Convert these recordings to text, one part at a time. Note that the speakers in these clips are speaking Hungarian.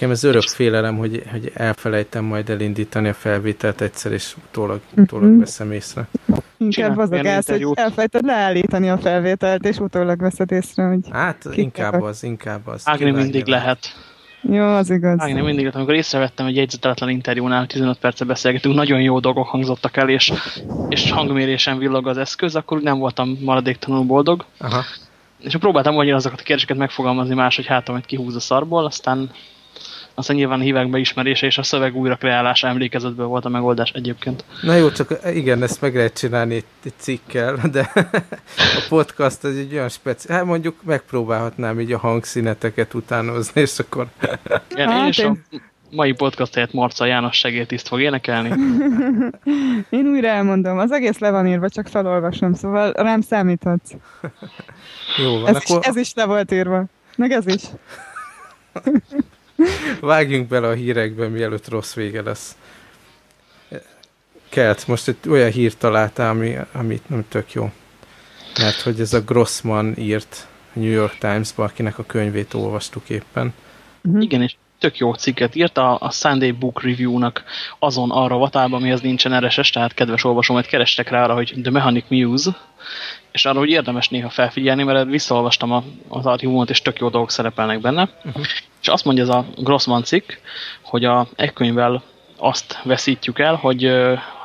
Nekem ez örök félelem, hogy, hogy elfelejtem majd elindítani a felvételt egyszer, és utólag, utólag uh-huh. veszem észre. Inkább az a gáz, hogy elfelejted leállítani a felvételt, és utólag veszed észre, hogy... Hát inkább az, inkább az. Ágni mindig lehet. Jó, az igaz. Ágni mindig lehet. Amikor észrevettem egy jegyzeteletlen interjúnál, 15 perce beszélgetünk, nagyon jó dolgok hangzottak el, és, és hangmérésen villog az eszköz, akkor nem voltam maradéktalanul boldog. Aha. És próbáltam vagyni azokat a kérdéseket megfogalmazni más, hogy hát, amit kihúz a szarból, aztán aztán nyilván a hívek beismerése és a szöveg újra kreálása emlékezetből volt a megoldás egyébként. Na jó, csak igen, ezt meg lehet csinálni egy, egy cikkel, de a podcast az egy olyan speci... Hát mondjuk megpróbálhatnám így a hangszíneteket utánozni, és akkor... Igen, hát és én... a mai podcast helyett Marca János segédtiszt fog énekelni. én újra elmondom, az egész le van írva, csak felolvasom, szóval rám számíthatsz. Jó van, ez, akkor... is, ez is le volt írva. Meg ez is. Vágjunk bele a hírekbe, mielőtt rossz vége lesz. Kelt, most egy olyan hírt találtál, ami, amit nem tök jó. Mert hogy ez a Grossman írt a New York Times-ba, akinek a könyvét olvastuk éppen. Uh-huh. Igen, és tök jó cikket írt a, a Sunday Book Review-nak azon arra vatában, amihez nincsen RSS, tehát kedves olvasom, hogy kerestek rá arra, hogy The Mechanic Muse, és arra, hogy érdemes néha felfigyelni, mert visszaolvastam a, az archívumot, és tök jó dolgok szerepelnek benne. Uh-huh. És azt mondja ez a Grossman cikk, hogy a e azt veszítjük el, hogy,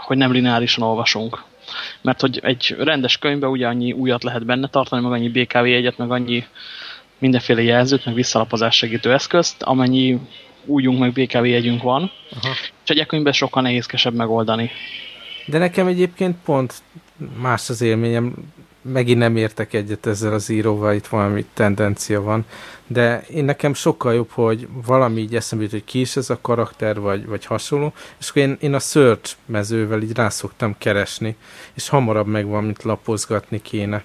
hogy nem lineárisan olvasunk. Mert hogy egy rendes könyvben ugye annyi újat lehet benne tartani, meg annyi BKV egyet, meg annyi mindenféle jelzőt, meg visszalapozás segítő eszközt, amennyi újunk, meg BKV jegyünk van, Aha. és egy e sokkal nehézkesebb megoldani. De nekem egyébként pont más az élményem, megint nem értek egyet ezzel az íróval, itt valami tendencia van, de én nekem sokkal jobb, hogy valami így eszembe jut, hogy ki is ez a karakter, vagy, vagy hasonló, és akkor én, én a search mezővel így rá szoktam keresni, és hamarabb megvan, mint lapozgatni kéne.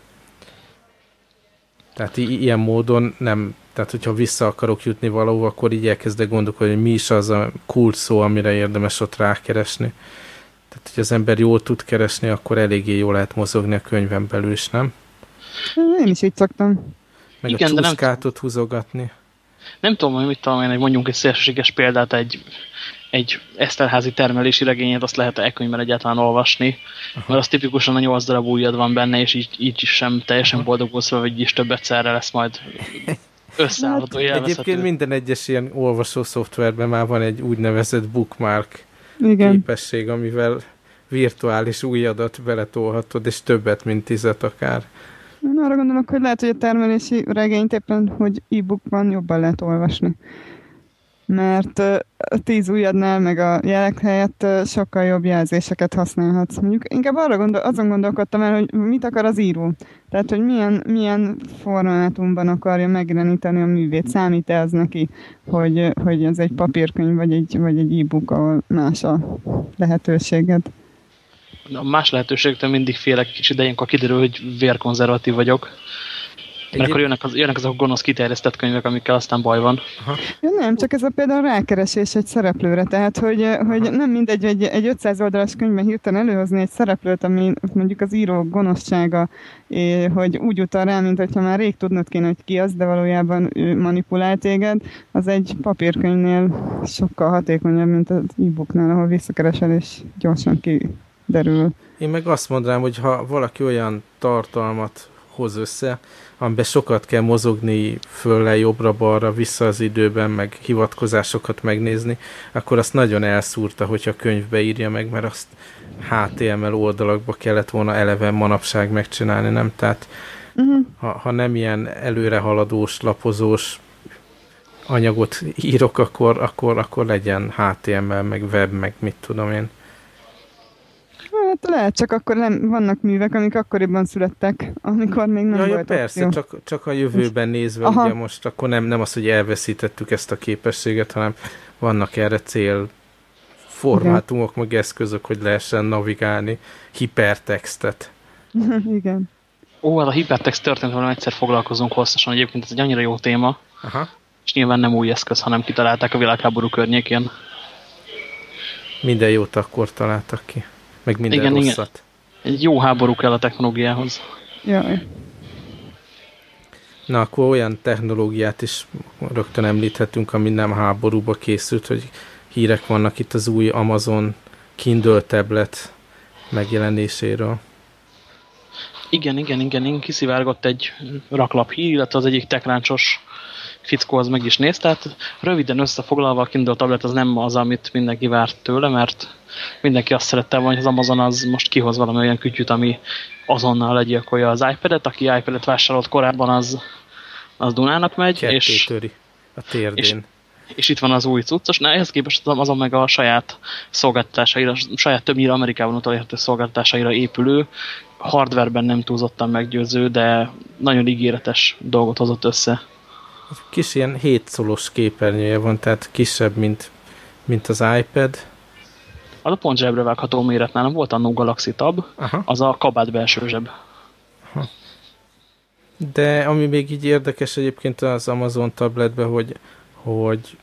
Tehát ilyen módon nem, tehát hogyha vissza akarok jutni valahova, akkor így elkezdek gondolkodni, hogy mi is az a kult szó, amire érdemes ott rákeresni. Tehát, hogy az ember jól tud keresni, akkor eléggé jól lehet mozogni a könyvem belül is, nem? Én is így szoktam. Meg Igen, a csúszkátot nem... húzogatni. Nem tudom, hogy mit tudom én, mondjunk egy szélsőséges példát, egy, egy Eszterházi termelési regényet, azt lehet e könyvben egyáltalán olvasni, Aha. mert az tipikusan a nyolc darab ujjad van benne, és így, így is sem teljesen boldogulsz fel, hogy is több egyszerre lesz majd összeállható hát, Egyébként minden egyes ilyen olvasó szoftverben már van egy úgynevezett bookmark Igen. képesség, amivel virtuális új adat beletolhatod, és többet, mint tizet akár. Én arra gondolok, hogy lehet, hogy a termelési regényt éppen, hogy e-bookban jobban lehet olvasni. Mert a tíz ujjadnál, meg a jelek helyett sokkal jobb jelzéseket használhatsz. Mondjuk inkább arra gondol, azon gondolkodtam el, hogy mit akar az író. Tehát, hogy milyen, milyen formátumban akarja megjeleníteni a művét. Számít-e az neki, hogy, hogy ez egy papírkönyv, vagy egy, vagy egy e-book, ahol más a lehetőséged? a más lehetőségtől mindig félek kicsit, de ilyenkor kiderül, hogy vérkonzervatív vagyok. Mert akkor jönnek, az, jönnek azok gonosz kiterjesztett könyvek, amikkel aztán baj van. Aha. Ja, nem, csak ez a például rákeresés egy szereplőre, tehát hogy, hogy nem mindegy egy, egy 500 oldalas könyvben hirtelen előhozni egy szereplőt, ami mondjuk az író gonoszsága, hogy úgy utal rá, mint hogyha már rég tudnod kéne, hogy ki az, de valójában ő manipulál téged, az egy papírkönyvnél sokkal hatékonyabb, mint az e-booknál, ahol visszakeresel és gyorsan ki derül. Én meg azt mondanám, hogy ha valaki olyan tartalmat hoz össze, amiben sokat kell mozogni fölle, jobbra-balra, vissza az időben, meg hivatkozásokat megnézni, akkor azt nagyon elszúrta, hogyha könyvbe írja meg, mert azt HTML oldalakba kellett volna eleve manapság megcsinálni, nem? Tehát uh-huh. ha, ha nem ilyen előrehaladós, lapozós anyagot írok, akkor, akkor, akkor legyen HTML, meg web, meg mit tudom én. Hát lehet, csak akkor nem, vannak művek, amik akkoriban születtek, amikor még nem ja, volt ja, persze, csak, csak a jövőben nézve, Aha. ugye most akkor nem, nem az, hogy elveszítettük ezt a képességet, hanem vannak erre cél formátumok, Igen. meg eszközök, hogy lehessen navigálni hipertextet. Igen. Ó, hát a hipertext történetben egyszer foglalkozunk hosszasan, egyébként ez egy annyira jó téma, Aha. és nyilván nem új eszköz, hanem kitalálták a világháború környékén. Minden jót akkor találtak ki meg minden igen, rosszat. Igen. Egy jó háború kell a technológiához. Jaj. Na, akkor olyan technológiát is rögtön említhetünk, ami nem háborúba készült, hogy hírek vannak itt az új Amazon Kindle tablet megjelenéséről. Igen, igen, igen, igen, kiszivárgott egy raklap hír, illetve az egyik tekráncsos fickó az meg is néz, tehát röviden összefoglalva a Kindle tablet az nem az, amit mindenki várt tőle, mert mindenki azt szerette volna, hogy az Amazon az most kihoz valami olyan kütyüt, ami azonnal legyilkolja az iPad-et, aki iPad-et vásárolt korábban, az, az Dunának megy, Ketté és, töri a térdén. És, és itt van az új cuccos, na ehhez képest azon meg a saját szolgáltatásaira, saját többnyire Amerikában utolérhető szolgáltatásaira épülő, hardwareben nem túlzottan meggyőző, de nagyon ígéretes dolgot hozott össze. Kis ilyen 7 szolos képernyője van, tehát kisebb, mint, mint az iPad. Az a pont zsebre vágható méret nálam volt a Galaxy Tab, Aha. az a kabát belső zseb. Aha. De ami még így érdekes egyébként az Amazon tabletben, hogy, hogy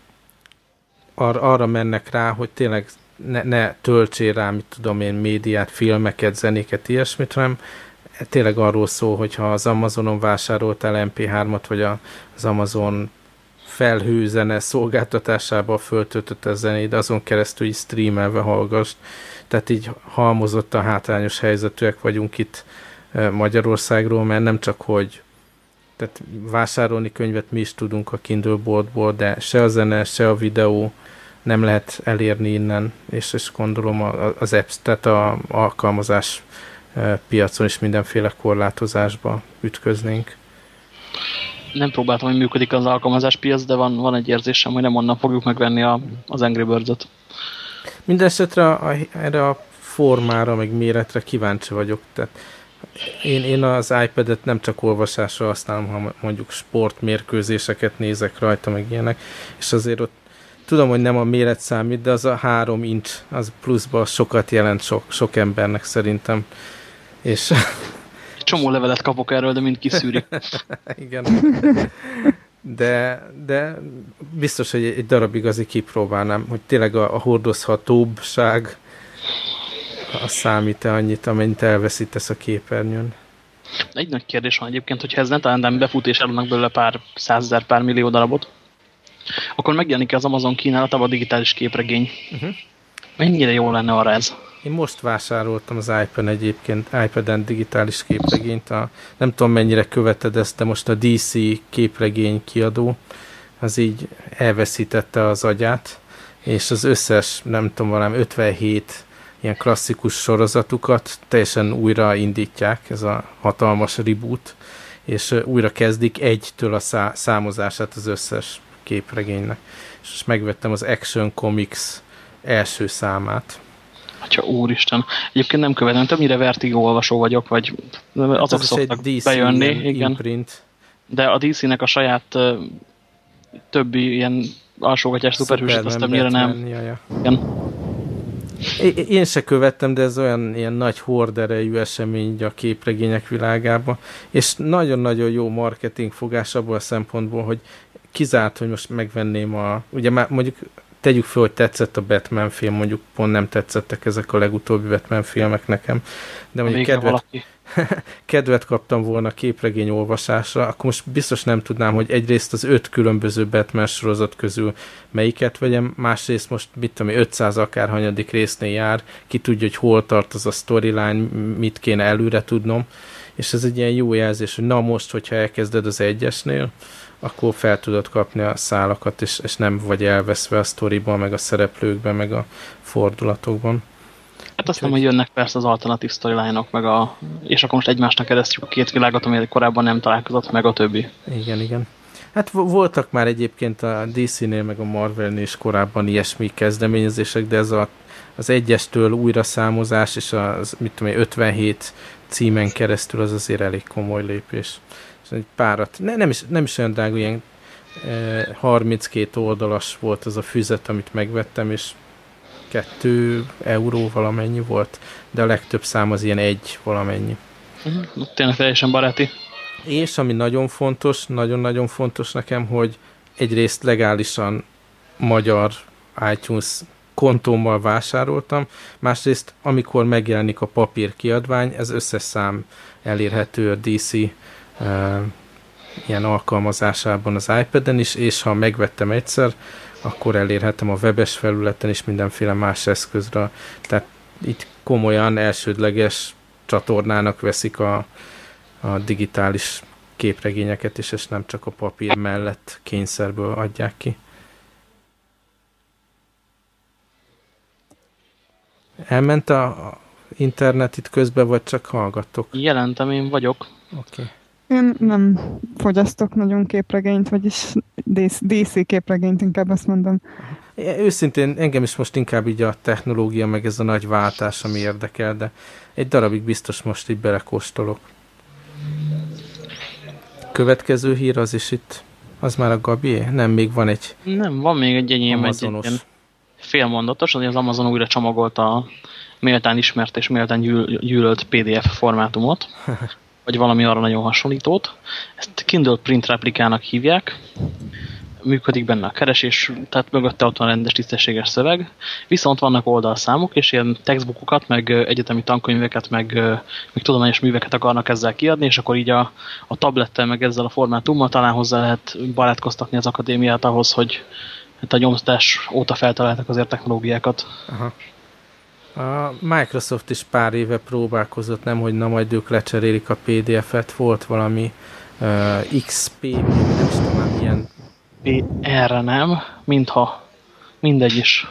ar arra mennek rá, hogy tényleg ne, ne töltsél rá, mit tudom én, médiát, filmeket, zenéket, ilyesmit, hanem tényleg arról szól, hogyha az Amazonon vásároltál MP3-at, vagy az Amazon felhőzene szolgáltatásába föltöltött a zenét, azon keresztül így streamelve hallgass. Tehát így halmozott a hátrányos helyzetűek vagyunk itt Magyarországról, mert nem csak, hogy tehát vásárolni könyvet mi is tudunk a Kindle boardból, de se a zene, se a videó nem lehet elérni innen, és, és gondolom az apps, tehát a alkalmazás piacon is mindenféle korlátozásba ütköznénk. Nem próbáltam, hogy működik az alkalmazás piac, de van, van egy érzésem, hogy nem onnan fogjuk megvenni a, az Angry Birds-ot. Mindenesetre a, erre a formára, meg méretre kíváncsi vagyok. Tehát én, én az iPad-et nem csak olvasásra használom, hanem mondjuk sportmérkőzéseket nézek rajta, meg ilyenek, és azért ott tudom, hogy nem a méret számít, de az a három inch, az pluszban sokat jelent sok, sok embernek szerintem. És... Csomó levelet kapok erről, de mind kiszűri. Igen. De, de biztos, hogy egy darabig azért kipróbálnám, hogy tényleg a, a hordozhatóbbság a számít-e annyit, amennyit elveszítesz a képernyőn. Egy nagy kérdés van egyébként, hogyha ez netán befut és eladnak belőle pár százezer, pár millió darabot, akkor megjelenik az Amazon kínálatában a digitális képregény. Uh -huh. Mennyire jó lenne arra ez? Én most vásároltam az iPad egyébként, iPad-en digitális képregényt. A, nem tudom mennyire követed ezt, de most a DC képregény kiadó az így elveszítette az agyát, és az összes, nem tudom, valami 57 ilyen klasszikus sorozatukat teljesen újra indítják, ez a hatalmas reboot, és újra kezdik egytől a szá számozását az összes képregénynek. És megvettem az Action Comics első számát. Atya úristen. Egyébként nem követem, többnyire vertigo olvasó vagyok, vagy azok Ez szoktak egy DC bejönni. Igen. Imprint. De a DC-nek a saját többi ilyen alsógatás szuperhősét, azt többnyire nem. Jaja. Igen. Én se követtem, de ez olyan ilyen nagy horderejű esemény a képregények világába, és nagyon-nagyon jó marketing fogás abból a szempontból, hogy kizárt, hogy most megvenném a, ugye már mondjuk tegyük fel, hogy tetszett a Batman film, mondjuk pont nem tetszettek ezek a legutóbbi Batman filmek nekem, de mondjuk kedvet, kedvet kaptam volna képregény olvasásra, akkor most biztos nem tudnám, hogy egyrészt az öt különböző Batman sorozat közül melyiket vegyem, másrészt most mit tudom, 500 akár hanyadik résznél jár, ki tudja, hogy hol tart az a storyline, mit kéne előre tudnom, és ez egy ilyen jó jelzés, hogy na most, hogyha elkezded az egyesnél, akkor fel tudod kapni a szálakat, és, és nem vagy elveszve a sztoriban, meg a szereplőkben, meg a fordulatokban. Hát aztán, hogy jönnek persze az alternatív storyline -ok, meg a, és akkor most egymásnak keresztjük a két világot, ami korábban nem találkozott, meg a többi. Igen, igen. Hát voltak már egyébként a DC-nél, meg a Marvel-nél is korábban ilyesmi kezdeményezések, de ez a, az egyestől újra számozás, és az, mit tudom 57 címen keresztül az azért elég komoly lépés egy párat, ne, nem, is, nem is olyan drága, ilyen e, 32 oldalas volt az a füzet, amit megvettem, és 2 euró valamennyi volt, de a legtöbb szám az ilyen egy valamennyi. Uh mhm, -huh. Tényleg teljesen baráti. És ami nagyon fontos, nagyon-nagyon fontos nekem, hogy egyrészt legálisan magyar iTunes kontómmal vásároltam, másrészt amikor megjelenik a papír kiadvány, ez összes szám elérhető a DC ilyen alkalmazásában az iPad-en is, és ha megvettem egyszer, akkor elérhetem a webes felületen is mindenféle más eszközre. Tehát itt komolyan elsődleges csatornának veszik a, a digitális képregényeket is, és nem csak a papír mellett kényszerből adják ki. Elment a internet itt közben, vagy csak hallgattok? Jelentem, én vagyok. Oké. Okay. Én nem fogyasztok nagyon képregényt, vagyis DC képregényt, inkább azt mondom. Őszintén engem is most inkább így a technológia, meg ez a nagy váltás, ami érdekel, de egy darabig biztos most így belekóstolok. Következő hír az is itt, az már a Gabié? Nem, még van egy Nem, van még egy enyém, Amazonos. egy, egy félmondatos, az Amazon újra csomagolta a méltán ismert és méltán gyűl, gyűlölt PDF formátumot, vagy valami arra nagyon hasonlítót. Ezt Kindle Print replikának hívják, működik benne a keresés, tehát mögötte ott van rendes tisztességes szöveg, viszont vannak oldalszámok, és ilyen textbookokat, meg egyetemi tankönyveket, meg, meg tudományos műveket akarnak ezzel kiadni, és akkor így a, a tablettel, meg ezzel a formátummal talán hozzá lehet barátkoztatni az akadémiát ahhoz, hogy hát a nyomzás óta feltaláltak azért technológiákat. Aha. A Microsoft is pár éve próbálkozott, nem, hogy na majd ők lecserélik a PDF-et, volt valami uh, XP, nem is tudom, milyen erre nem, mintha mindegy is.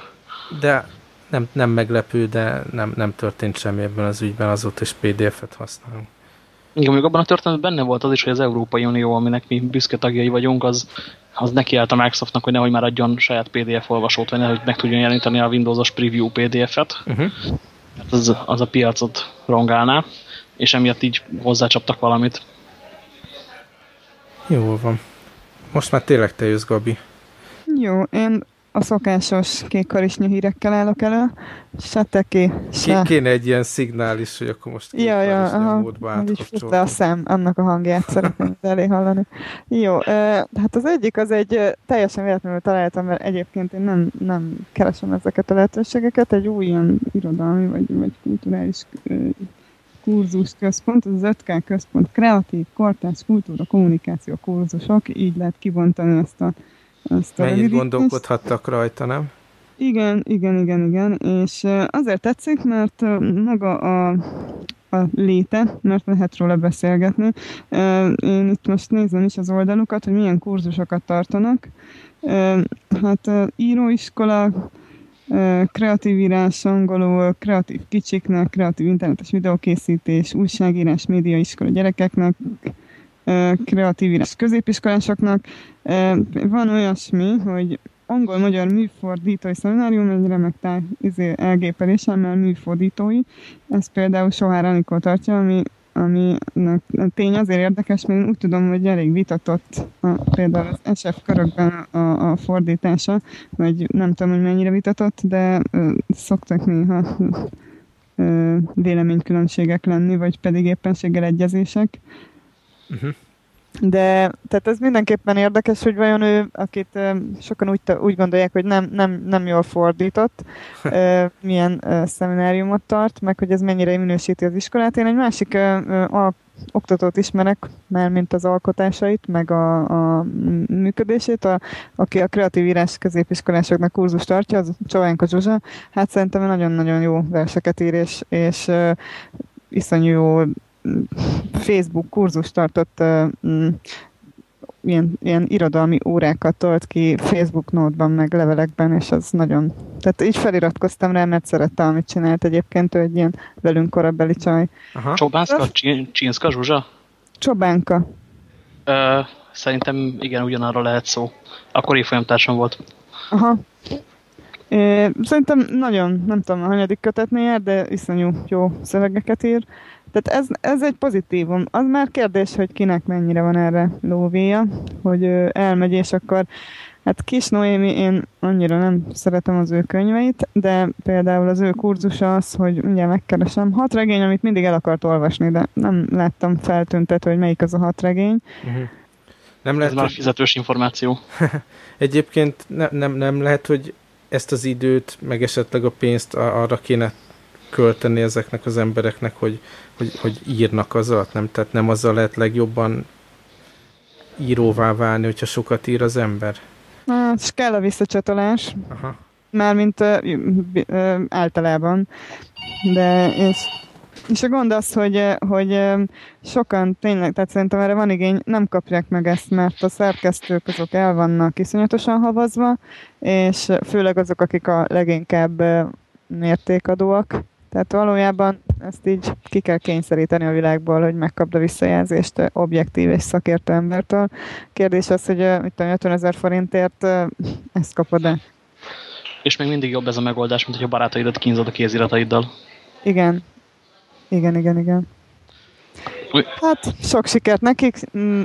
De nem, nem meglepő, de nem, nem történt semmi ebben az ügyben, azóta is PDF-et használunk. Igen, még abban a történetben benne volt az is, hogy az Európai Unió, aminek mi büszke tagjai vagyunk, az, az nekiállt a Microsoftnak, hogy nehogy már adjon saját PDF olvasót, vagy nehogy meg tudjon jeleníteni a Windowsos preview PDF-et. Uh -huh. az, az a piacot rongálná, és emiatt így hozzácsaptak valamit. Jól van. Most már tényleg te jössz, Gabi. Jó, én a szokásos kékkarisnyú hírekkel állok elő. Se teki, se. Kéne egy ilyen szignál is, hogy akkor most ja, ja, aha, módba de a szem, annak a hangját szeretném elé hallani. Jó, hát az egyik az egy teljesen véletlenül találtam, mert egyébként én nem, nem keresem ezeket a lehetőségeket, egy új ilyen irodalmi vagy, vagy kulturális kurzus központ, az 5K központ, kreatív, kortás, kultúra, kommunikáció kurzusok, így lehet kibontani ezt a ezt a Mennyit gondolkodhattak rajta, nem? Igen, igen, igen, igen, és azért tetszik, mert maga a, a léte, mert lehet róla beszélgetni. Én itt most nézem is az oldalukat, hogy milyen kurzusokat tartanak. Hát íróiskola, kreatív írás angolul, kreatív kicsiknek, kreatív internetes videókészítés, újságírás, médiaiskola gyerekeknek, kreatív írás középiskolásoknak. Van olyasmi, hogy angol-magyar műfordítói szeminárium, egy remek táj, izé, elgépelésemmel műfordítói. Ez például Sohár Anikó tartja, ami ami tény azért érdekes, mert én úgy tudom, hogy elég vitatott a, például az SF körökben a, a fordítása, vagy nem tudom, hogy mennyire vitatott, de ö, szoktak néha ö, véleménykülönbségek lenni, vagy pedig éppenséggel egyezések. Uh-huh. De tehát ez mindenképpen érdekes, hogy vajon ő, akit sokan úgy, úgy gondolják, hogy nem, nem, nem jól fordított, milyen szemináriumot tart, meg hogy ez mennyire minősíti az iskolát. Én egy másik a, oktatót ismerek, már mint az alkotásait, meg a, a működését, a, aki a kreatív írás középiskolásoknak kurzus tartja, az Csavánka Zsuzsa. Hát szerintem nagyon-nagyon jó verseket ír, és, és iszonyú Facebook kurzus tartott uh, ilyen, ilyen irodalmi órákat tolt ki Facebook nótban, meg levelekben, és az nagyon... Tehát így feliratkoztam rá, mert szerette, amit csinált egyébként, ő egy ilyen velünk korabeli csaj. Aha. Csobánszka? Csinszka Zsuzsa? Csobánka. Ö, szerintem igen, ugyanarra lehet szó. Akkor évfolyamtársam volt. Aha. É, szerintem nagyon, nem tudom, a hanyadik kötetnél de iszonyú jó szövegeket ír. Tehát ez, ez egy pozitívum. Az már kérdés, hogy kinek mennyire van erre lóvéja, hogy ő elmegy, és akkor Hát Kis Noémi, én annyira nem szeretem az ő könyveit, de például az ő kurzusa az, hogy ugye megkeresem hat regény, amit mindig el akart olvasni, de nem láttam feltüntetve, hogy melyik az a hat regény. Uh-huh. Nem lehet, Ez már fizetős információ. Egyébként ne, nem, nem lehet, hogy ezt az időt, meg esetleg a pénzt arra kéne költeni ezeknek az embereknek, hogy, hogy, hogy írnak az alatt, nem? Tehát nem azzal lehet legjobban íróvá válni, hogyha sokat ír az ember? Hát, és kell a visszacsatolás. Aha. Mármint ö, ö, általában. De és, és a gond az, hogy, hogy sokan tényleg, tehát szerintem erre van igény, nem kapják meg ezt, mert a szerkesztők azok el vannak iszonyatosan havazva, és főleg azok, akik a leginkább mértékadóak. Tehát valójában ezt így ki kell kényszeríteni a világból, hogy megkapd a visszajelzést objektív és szakértő embertől. Kérdés az, hogy mit tudom, 50 ezer forintért ezt kapod-e? És még mindig jobb ez a megoldás, mint hogy a barátaidat kínzod a kézirataiddal. Igen. Igen, igen, igen. Hát sok sikert nekik,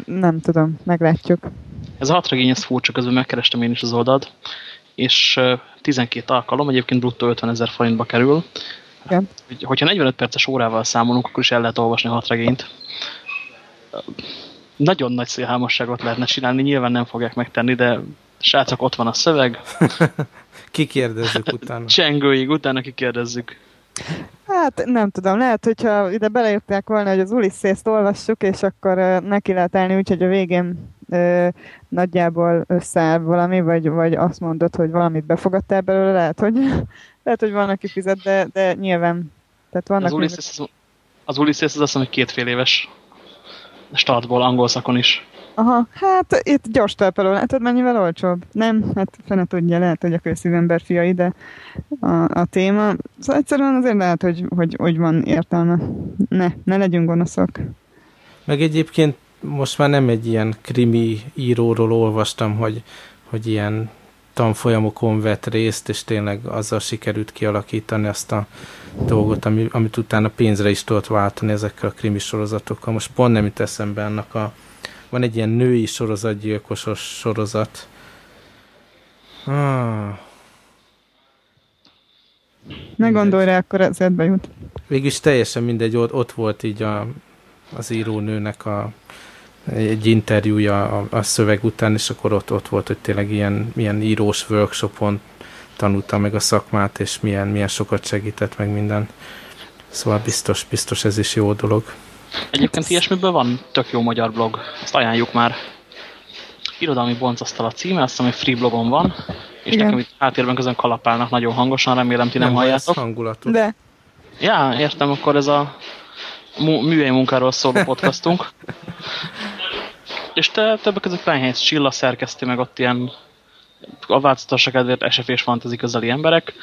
nem tudom, meglátjuk. Ez a hat regény, ez furcsa, közben megkerestem én is az oldalt, és 12 alkalom, egyébként bruttó 50 ezer forintba kerül. Igen. Hogyha 45 perces órával számolunk, akkor is el lehet olvasni a hat regényt. Nagyon nagy szélhámosságot lehetne csinálni, nyilván nem fogják megtenni, de srácok, ott van a szöveg. kikérdezzük utána. Csengőig, utána kikérdezzük. Hát nem tudom, lehet, hogyha ide beleírták volna, hogy az Ulisszészt olvassuk, és akkor uh, neki lehet állni úgy, hogy a végén uh, nagyjából összeáll valami, vagy, vagy azt mondod, hogy valamit befogadtál belőle, lehet, hogy, lehet, hogy van, aki fizet, de, de nyilván. Tehát vannak az Ulisszész az, az, Ulisszész az azt hiszem, hogy kétfél éves startból, angol szakon is. Aha, hát itt gyors talpaló, látod mennyivel olcsóbb? Nem, hát fene tudja, lehet, hogy a közszívember fiai, de a, a téma. Szóval egyszerűen azért lehet, hogy, hogy, hogy van értelme. Ne, ne legyünk gonoszok. Meg egyébként most már nem egy ilyen krimi íróról olvastam, hogy, hogy ilyen tanfolyamokon vett részt, és tényleg azzal sikerült kialakítani azt a dolgot, ami, amit utána pénzre is tudott váltani ezekkel a krimi sorozatokkal. Most pont nem jut eszembe annak a van egy ilyen női sorozatgyilkosos sorozat. Ah. Ne gondolj rá, akkor eszedbe jut. Végülis teljesen mindegy, ott, ott volt így a, az írónőnek a, egy interjúja a, a szöveg után, és akkor ott, ott volt, hogy tényleg ilyen, ilyen írós workshopon tanulta meg a szakmát, és milyen, milyen sokat segített meg minden. Szóval biztos, biztos ez is jó dolog. Egyébként ilyesmiből van tök jó magyar blog. Ezt ajánljuk már. Irodalmi boncasztal a címe, azt hiszem, hogy free blogon van. És Igen. nekem itt háttérben közön kalapálnak nagyon hangosan, remélem ti nem, nem halljátok. hangulatot. De. Ja, értem, akkor ez a műhely munkáról szóló podcastunk. és te többek között Feinheitz Csilla szerkeszti meg ott ilyen a változatosság kedvéért SF és fantasy közeli emberek.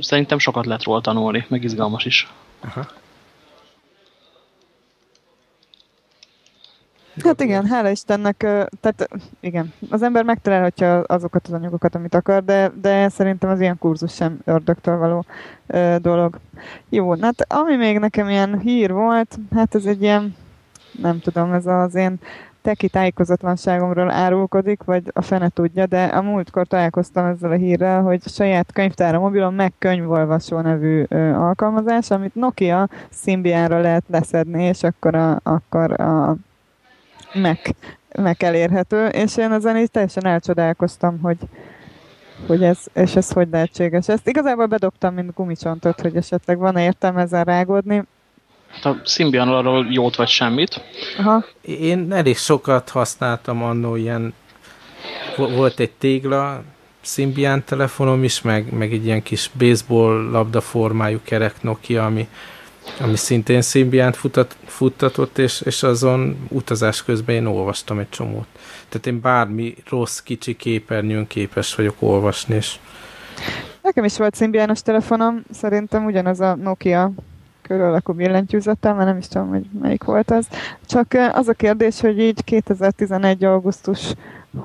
Szerintem sokat lehet róla tanulni, meg izgalmas is. Aha. Hát igen, hála Istennek, tehát igen, az ember megtalálhatja azokat az anyagokat, amit akar, de, de szerintem az ilyen kurzus sem ördögtől való ö, dolog. Jó, hát ami még nekem ilyen hír volt, hát ez egy ilyen, nem tudom, ez az én teki tájékozatlanságomról árulkodik, vagy a fene tudja, de a múltkor találkoztam ezzel a hírrel, hogy saját könyvtára mobilon meg könyvolvasó nevű ö, alkalmazás, amit Nokia Symbianra lehet leszedni, és akkor a, akkor a meg, meg elérhető, és én ezen így teljesen elcsodálkoztam, hogy, hogy ez, és ez hogy lehetséges. Ezt igazából bedobtam, mint gumicsontot, hogy esetleg van -e értelme ezzel rágódni. A Symbian arról jót vagy semmit? Aha. Én elég sokat használtam annó ilyen, volt egy tégla, Symbian telefonom is, meg, meg egy ilyen kis baseball labda formájú kerek Nokia, ami ami szintén Symbiant futat, futtatott, és, és azon utazás közben én olvastam egy csomót. Tehát én bármi rossz kicsi képernyőn képes vagyok olvasni, és Nekem is volt Symbianos telefonom, szerintem ugyanaz a Nokia körül alakú billentyűzettel, mert nem is tudom, hogy melyik volt az. Csak az a kérdés, hogy így 2011. augusztus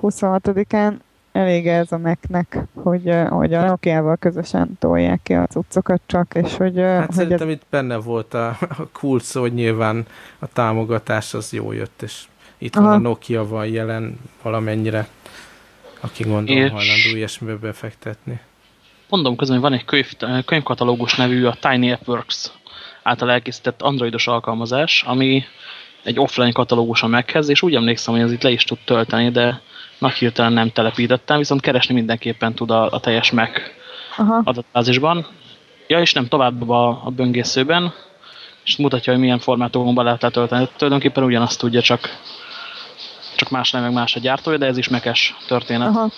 26-án elég ez a Mac-nek, hogy, hogy a Nokia-val közösen tolják ki a cuccokat csak, és hogy... Hát hogy szerintem ez... itt benne volt a, a kulcs, hogy nyilván a támogatás az jó jött, és itt Aha. van a Nokia van jelen valamennyire, aki gondol és... hajlandó ilyesmibe befektetni. Mondom közben, hogy van egy könyv, könyvkatalógus nevű, a Tiny App Works által elkészített androidos alkalmazás, ami egy offline katalógus a Machez, és úgy emlékszem, hogy ez itt le is tud tölteni, de nagy hirtelen nem telepítettem, viszont keresni mindenképpen tud a, a teljes Mac Aha. adatbázisban. Ja, és nem tovább a, a böngészőben, és mutatja, hogy milyen formátumban lehet letölteni. Tulajdonképpen ugyanazt tudja, csak csak más nem, meg más a gyártója, de ez is mekes történet. Aha.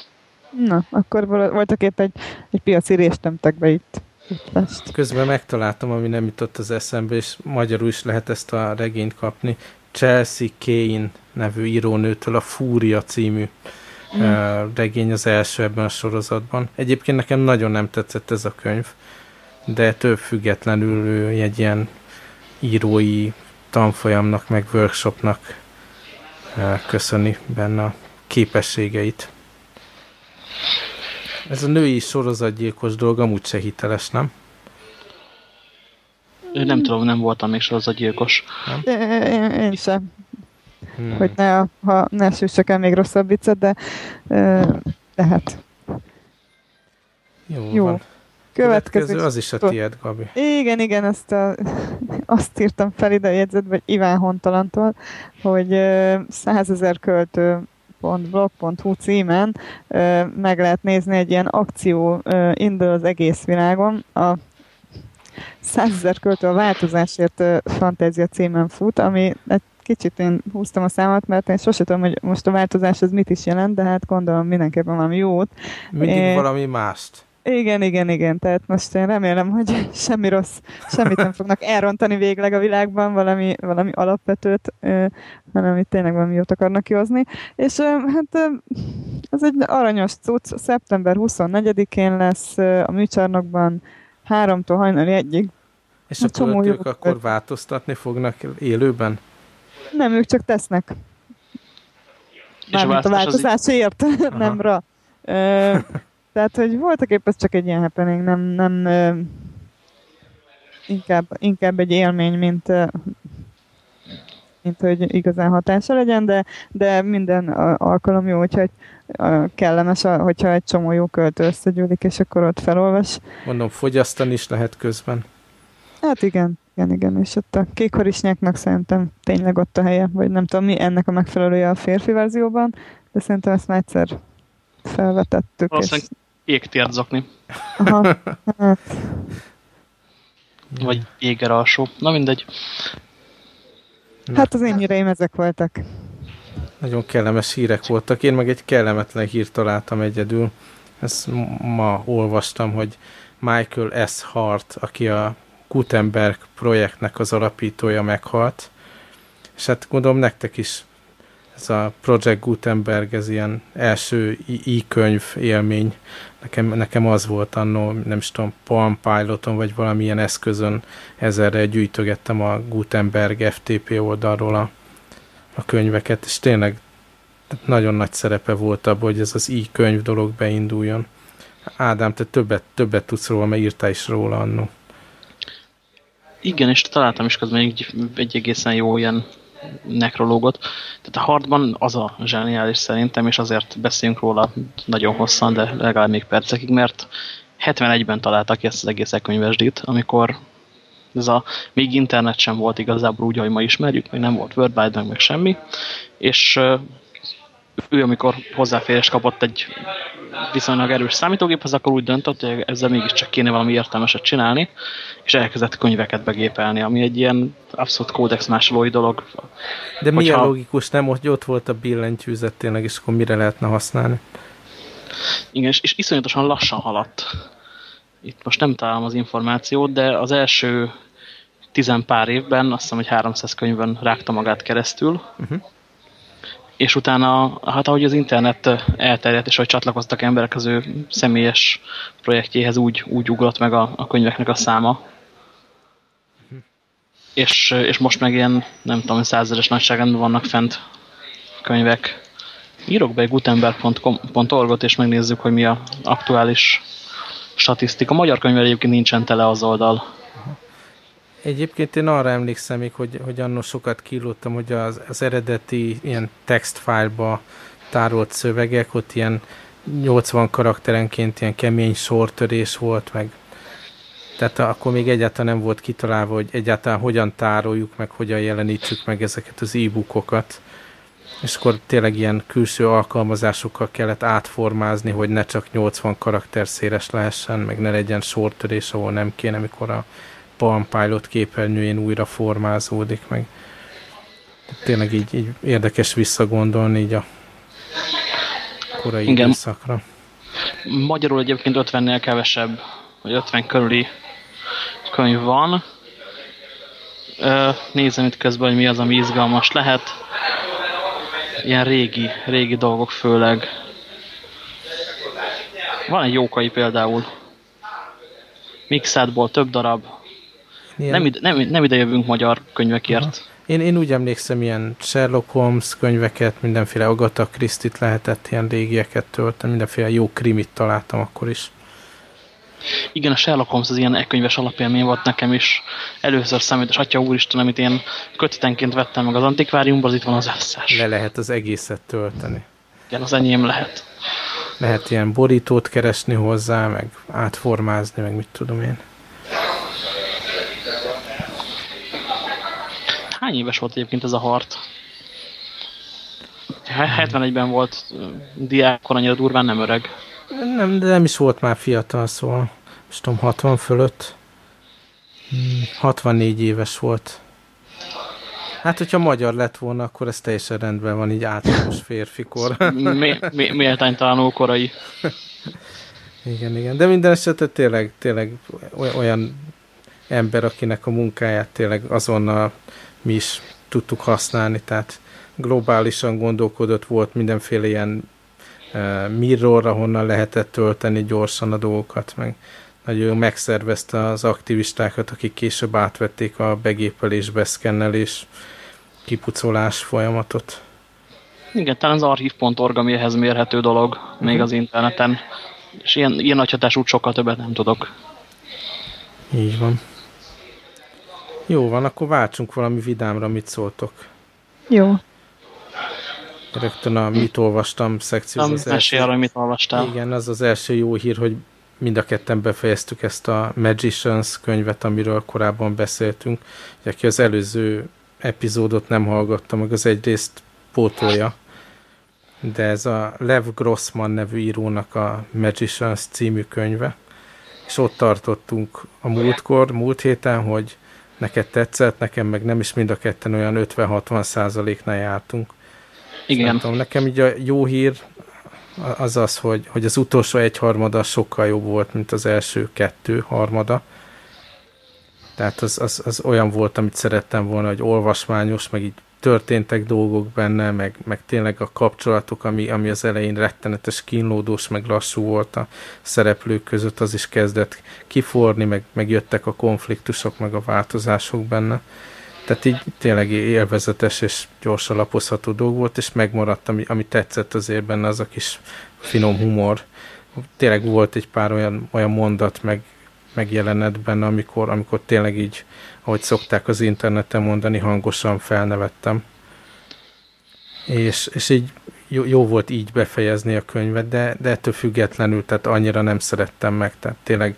Na, akkor voltak épp egy, egy piaci részt tömtek be itt. itt Közben megtaláltam, ami nem jutott az eszembe, és magyarul is lehet ezt a regényt kapni. Chelsea Kane nevű írónőtől a Fúria című mm. uh, regény az első ebben a sorozatban. Egyébként nekem nagyon nem tetszett ez a könyv, de több függetlenül ő egy ilyen írói tanfolyamnak, meg workshopnak uh, köszöni benne a képességeit. Ez a női sorozatgyilkos dolog amúgy se hiteles, nem? Nem tudom, nem voltam még sorozatgyilkos. Nem? Én, én sem. Hmm. Hogy ne, ha ne süssek el még rosszabb viccet, de lehet. Jó, Jó. Van. Következő, Következő az is a tiéd, Gabi. Igen, igen, azt, a, azt írtam fel ide a jegyzetbe, vagy Iván Hontalantól, hogy százezer költő blog.hu címen meg lehet nézni egy ilyen akció indul az egész világon. A százezer költő a változásért fantázia címen fut, ami egy kicsit én húztam a számat, mert én sosem tudom, hogy most a változás az mit is jelent, de hát gondolom mindenképpen valami jót. Mindig é... valami mást. Igen, igen, igen. Tehát most én remélem, hogy semmi rossz, semmit nem fognak elrontani végleg a világban, valami, valami alapvetőt, hanem itt tényleg valami jót akarnak kihozni. És hát ez egy aranyos cucc, szeptember 24-én lesz a műcsarnokban háromtól hajnali egyig. És a költők akkor változtatni fognak élőben? Nem, ők csak tesznek. Mármint a változásért, nem ra. Tehát, hogy voltak épp ez csak egy ilyen happening, nem, nem inkább, inkább egy élmény, mint, mint hogy igazán hatása legyen, de, de minden alkalom jó, hogyha kellemes, hogyha egy csomó jó költő összegyűlik, és akkor ott felolvas. Mondom, fogyasztani is lehet közben. Hát igen, igen, igen, és ott a kékharisnyáknak szerintem tényleg ott a helye, vagy nem tudom mi ennek a megfelelője a férfi verzióban, de szerintem ezt már egyszer felvetettük. Valószínűleg és égtért zokni. Aha, hát. Vagy éger alsó. Na mindegy. Hát az én híreim ezek voltak. Nagyon kellemes hírek voltak. Én meg egy kellemetlen hírt találtam egyedül. Ezt ma olvastam, hogy Michael S. Hart, aki a Gutenberg projektnek az alapítója meghalt. És hát gondolom nektek is ez a Project Gutenberg, ez ilyen első i-könyv élmény. Nekem, nekem az volt annó, nem is tudom, Palm Piloton, vagy valamilyen eszközön ezerre gyűjtögettem a Gutenberg FTP oldalról a, a könyveket, és tényleg nagyon nagy szerepe volt abban, hogy ez az i-könyv dolog beinduljon. Ádám, te többet, többet tudsz róla, mert írtál is róla annó. Igen, és találtam is közben egy, egy egészen jó ilyen nekrológot. Tehát a hardban az a zseniális szerintem, és azért beszéljünk róla nagyon hosszan, de legalább még percekig, mert 71-ben találtak ki ezt az egész e-könyvesdit, amikor ez a, még internet sem volt igazából úgy, ahogy ma ismerjük, meg nem volt WordBite, meg, meg semmi, és ő, amikor hozzáférés kapott egy viszonylag erős számítógéphez, akkor úgy döntött, hogy ezzel mégiscsak kéne valami értelmeset csinálni, és elkezdett könyveket begépelni, ami egy ilyen abszolút kódex másolói dolog. De mi a logikus, nem? Hogy ott volt a billentyűzet tényleg, és akkor mire lehetne használni? Igen, és, és iszonyatosan lassan haladt. Itt most nem találom az információt, de az első tizen pár évben azt hiszem, hogy 300 könyvön rágta magát keresztül, uh mhm. -huh és utána, hát ahogy az internet elterjedt, és hogy csatlakoztak emberek az ő személyes projektjéhez, úgy, úgy ugrott meg a, a könyveknek a száma. És, és most meg ilyen, nem tudom, százeres nagyságrendben vannak fent könyvek. Írok be gutenberg.org-ot, és megnézzük, hogy mi a aktuális statisztika. A magyar könyvvel egyébként nincsen tele az oldal. Egyébként én arra emlékszem még, hogy, hogy annól sokat kilódtam, hogy az, az eredeti ilyen textfájlba tárolt szövegek, ott ilyen 80 karakterenként ilyen kemény sortörés volt, meg tehát akkor még egyáltalán nem volt kitalálva, hogy egyáltalán hogyan tároljuk, meg hogyan jelenítsük meg ezeket az e-bookokat. És akkor tényleg ilyen külső alkalmazásokkal kellett átformázni, hogy ne csak 80 karakter széles lehessen, meg ne legyen sortörés, ahol nem kéne, mikor a Palm Pilot képernyőjén újra formázódik meg. Tényleg így, így érdekes visszagondolni így a korai Igen. időszakra. Magyarul egyébként 50-nél kevesebb, vagy 50 körüli könyv van. Nézem itt közben, hogy mi az, ami izgalmas lehet. Ilyen régi, régi dolgok főleg. Van egy jókai például. Mixádból több darab. Nem ide, nem, nem ide jövünk magyar könyvekért. Én, én úgy emlékszem, ilyen Sherlock Holmes könyveket, mindenféle Agatha Christie-t lehetett ilyen régieket tölteni, mindenféle jó krimit találtam akkor is. Igen, a Sherlock Holmes az ilyen e-könyves alapélmény volt nekem is. Először számít, és atya úristen, amit én kötetenként vettem meg az antikváriumban, az itt van az összes. Le lehet az egészet tölteni. Igen, az enyém lehet. Lehet ilyen borítót keresni hozzá, meg átformázni, meg mit tudom én. Hány éves volt egyébként ez a hart? 71-ben volt diákkor, annyira durván nem öreg. Nem, de nem is volt már fiatal, szóval most tudom, 60 fölött. 64 éves volt. Hát, hogyha magyar lett volna, akkor ez teljesen rendben van, így átlagos férfikor. Méltánytalanul korai. igen, igen. De minden esetre tényleg, tényleg olyan ember, akinek a munkáját tényleg azonnal mi is tudtuk használni, tehát globálisan gondolkodott, volt mindenféle ilyen uh, mirror, ahonnan lehetett tölteni gyorsan a dolgokat, meg nagyon megszervezte az aktivistákat, akik később átvették a begépelés, beszkennelés, kipucolás folyamatot. Igen, talán az archiv.org, ami ehhez mérhető dolog még mhm. az interneten. És ilyen, ilyen nagy hatású sokkal többet nem tudok. Így van. Jó van, akkor váltsunk valami vidámra, mit szóltok. Jó. Rögtön a mit olvastam szekcióban. Az első arra, mit olvastál. Igen, az az első jó hír, hogy mind a ketten befejeztük ezt a Magicians könyvet, amiről korábban beszéltünk. Aki az előző epizódot nem hallgatta, meg az egyrészt pótolja, de ez a Lev Grossman nevű írónak a Magicians című könyve, és ott tartottunk a múltkor, múlt héten, hogy neked tetszett, nekem meg nem, is mind a ketten olyan 50-60 százaléknál jártunk. Igen. tudom, nekem így a jó hír az az, hogy, hogy az utolsó egyharmada sokkal jobb volt, mint az első kettő harmada. Tehát az, az, az olyan volt, amit szerettem volna, hogy olvasmányos, meg így történtek dolgok benne, meg, meg tényleg a kapcsolatok, ami, ami az elején rettenetes kínlódós, meg lassú volt a szereplők között, az is kezdett kiforni, meg, meg jöttek a konfliktusok, meg a változások benne. Tehát így tényleg élvezetes és gyorsan lapozható dolog volt, és megmaradt, ami, ami tetszett azért benne, az a kis finom humor. Tényleg volt egy pár olyan, olyan mondat, meg, megjelenett benne, amikor, amikor tényleg így ahogy szokták az interneten mondani, hangosan felnevettem. És, és így jó, jó volt így befejezni a könyvet, de, de ettől függetlenül, tehát annyira nem szerettem meg, tehát tényleg